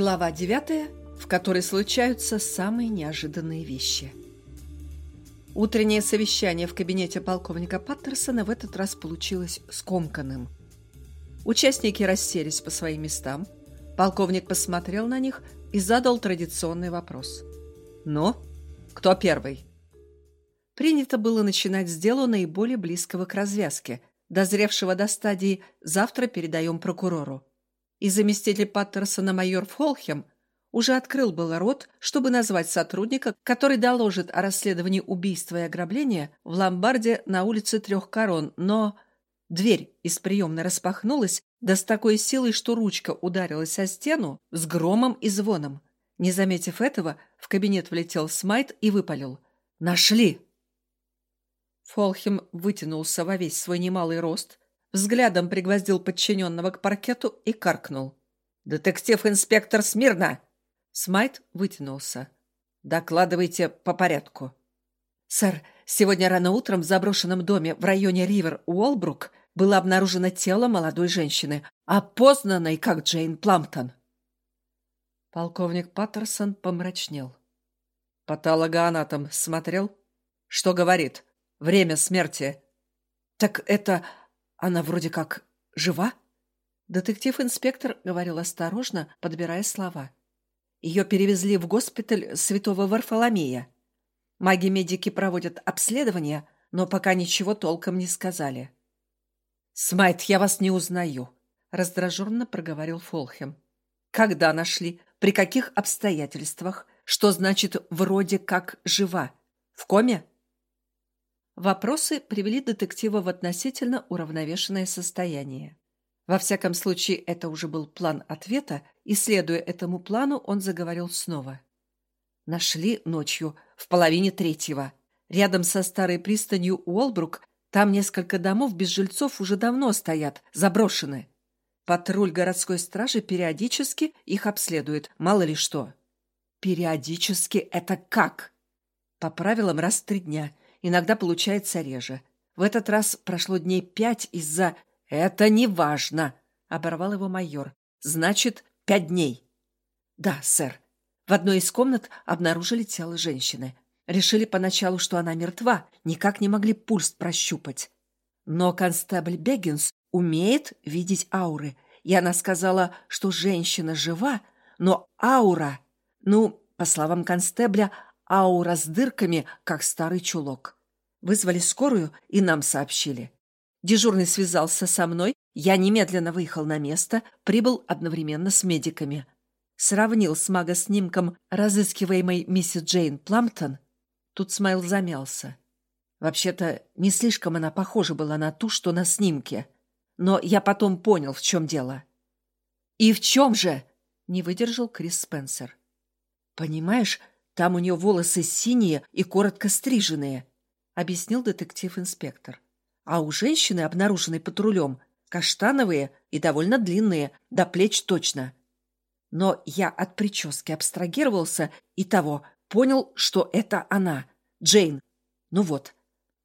Глава 9, в которой случаются самые неожиданные вещи. Утреннее совещание в кабинете полковника Паттерсона в этот раз получилось скомканным. Участники расселись по своим местам. Полковник посмотрел на них и задал традиционный вопрос. «Ну, кто первый?» Принято было начинать с дела наиболее близкого к развязке, дозревшего до стадии «завтра передаем прокурору» и заместитель Паттерсона майор Фолхем уже открыл было рот, чтобы назвать сотрудника, который доложит о расследовании убийства и ограбления в ломбарде на улице Трех Корон, но дверь из приемной распахнулась, да с такой силой, что ручка ударилась о стену с громом и звоном. Не заметив этого, в кабинет влетел Смайт и выпалил. «Нашли!» Фолхем вытянулся во весь свой немалый рост, взглядом пригвоздил подчиненного к паркету и каркнул. «Детектив-инспектор смирно!» Смайт вытянулся. «Докладывайте по порядку». «Сэр, сегодня рано утром в заброшенном доме в районе Ривер Уолбрук было обнаружено тело молодой женщины, опознанной как Джейн Пламптон». Полковник Паттерсон помрачнел. «Патологоанатом смотрел? Что говорит? Время смерти?» «Так это она вроде как жива? Детектив-инспектор говорил осторожно, подбирая слова. Ее перевезли в госпиталь святого Варфоломея. Маги-медики проводят обследование, но пока ничего толком не сказали. «Смайт, я вас не узнаю», — раздраженно проговорил Фолхем. «Когда нашли? При каких обстоятельствах? Что значит «вроде как жива»? В коме?» Вопросы привели детектива в относительно уравновешенное состояние. Во всяком случае, это уже был план ответа, и, следуя этому плану, он заговорил снова. Нашли ночью, в половине третьего. Рядом со старой пристанью Уолбрук, там несколько домов без жильцов уже давно стоят, заброшены. Патруль городской стражи периодически их обследует, мало ли что. Периодически это как? По правилам раз в три дня – иногда получается реже. В этот раз прошло дней пять из-за... «Это не важно!» — оборвал его майор. «Значит, пять дней». «Да, сэр. В одной из комнат обнаружили тело женщины. Решили поначалу, что она мертва, никак не могли пульс прощупать. Но констебль Беггинс умеет видеть ауры, и она сказала, что женщина жива, но аура... Ну, по словам констебля, аура с дырками, как старый чулок. Вызвали скорую и нам сообщили. Дежурный связался со мной, я немедленно выехал на место, прибыл одновременно с медиками. Сравнил с магоснимком разыскиваемой миссис Джейн Пламптон. Тут Смайл замялся. Вообще-то, не слишком она похожа была на ту, что на снимке. Но я потом понял, в чем дело. «И в чем же?» — не выдержал Крис Спенсер. «Понимаешь, там у нее волосы синие и коротко стриженные», — объяснил детектив-инспектор. «А у женщины, обнаруженной патрулем, каштановые и довольно длинные, до плеч точно. Но я от прически абстрагировался и того, понял, что это она, Джейн. Ну вот.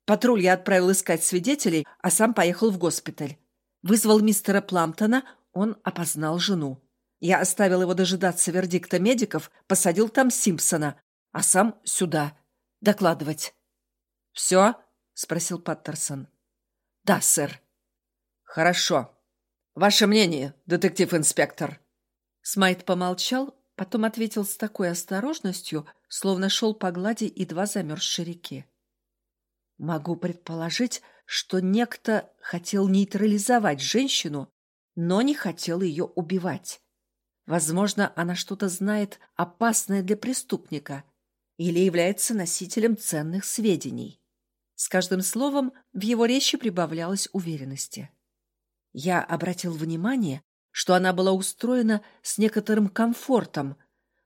Патруль я отправил искать свидетелей, а сам поехал в госпиталь. Вызвал мистера Пламптона, он опознал жену. Я оставил его дожидаться вердикта медиков, посадил там Симпсона, а сам сюда. Докладывать. «Все?» — спросил Паттерсон. «Да, сэр». «Хорошо. Ваше мнение, детектив-инспектор?» Смайт помолчал, потом ответил с такой осторожностью, словно шел по глади едва замерзшей реки. «Могу предположить, что некто хотел нейтрализовать женщину, но не хотел ее убивать. Возможно, она что-то знает опасное для преступника — или является носителем ценных сведений. С каждым словом в его речи прибавлялось уверенности. Я обратил внимание, что она была устроена с некоторым комфортом.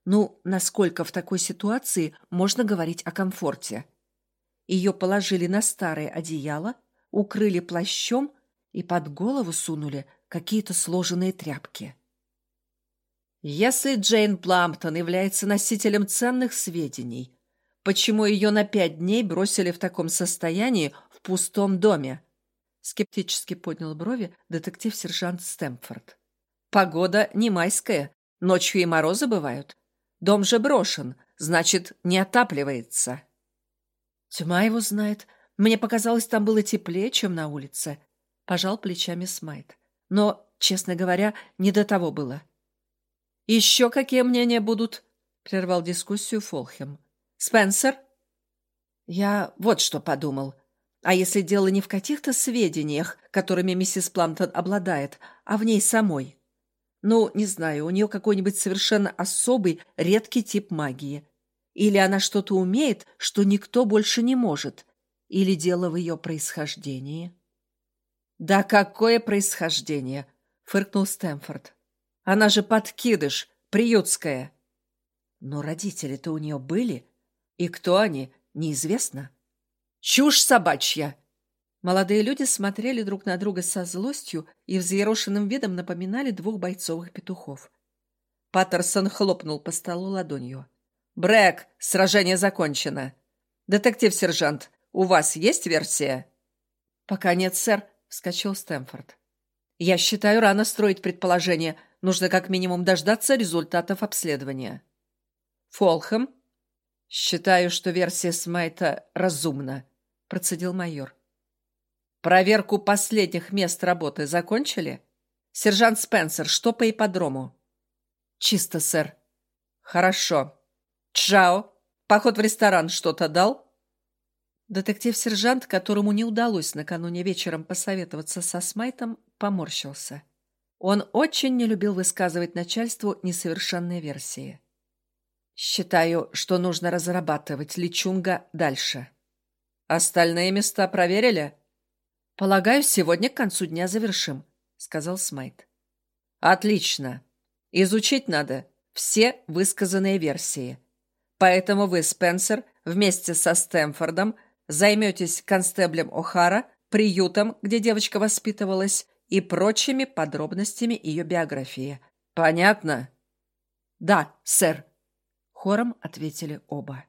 Ну, насколько в такой ситуации можно говорить о комфорте? Ее положили на старое одеяло, укрыли плащом и под голову сунули какие-то сложенные тряпки. Если Джейн Пламптон является носителем ценных сведений, почему ее на пять дней бросили в таком состоянии в пустом доме? Скептически поднял брови детектив-сержант Стэмфорд. Погода не майская, Ночью и морозы бывают. Дом же брошен, значит, не отапливается. Тьма его знает. Мне показалось, там было теплее, чем на улице. Пожал плечами Смайт. Но, честно говоря, не до того было. «Еще какие мнения будут?» — прервал дискуссию Фолхем. «Спенсер?» «Я вот что подумал. А если дело не в каких-то сведениях, которыми миссис Пламптон обладает, а в ней самой? Ну, не знаю, у нее какой-нибудь совершенно особый, редкий тип магии. Или она что-то умеет, что никто больше не может. Или дело в ее происхождении?» «Да какое происхождение?» — фыркнул Стэнфорд. «Она же подкидыш, приютская». «Но родители-то у нее были, и кто они, неизвестно». «Чушь собачья!» Молодые люди смотрели друг на друга со злостью и взъерошенным видом напоминали двух бойцовых петухов. Паттерсон хлопнул по столу ладонью. «Брэк, сражение закончено. Детектив-сержант, у вас есть версия?» «Пока нет, сэр», — вскочил Стэнфорд. «Я считаю, рано строить предположение. Нужно как минимум дождаться результатов обследования». «Фолхэм?» «Считаю, что версия Смайта разумна», процедил майор. «Проверку последних мест работы закончили? Сержант Спенсер, что по ипподрому?» «Чисто, сэр». «Хорошо. Чао, поход в ресторан что-то дал?» Детектив-сержант, которому не удалось накануне вечером посоветоваться со Смайтом, поморщился. Он очень не любил высказывать начальству несовершенные версии. «Считаю, что нужно разрабатывать Личунга дальше». «Остальные места проверили?» «Полагаю, сегодня к концу дня завершим», — сказал Смайт. «Отлично. Изучить надо все высказанные версии. Поэтому вы, Спенсер, вместе со Стэмфордом займетесь констеблем О'Хара, приютом, где девочка воспитывалась, и прочими подробностями ее биографии. Понятно?» «Да, сэр», — хором ответили оба.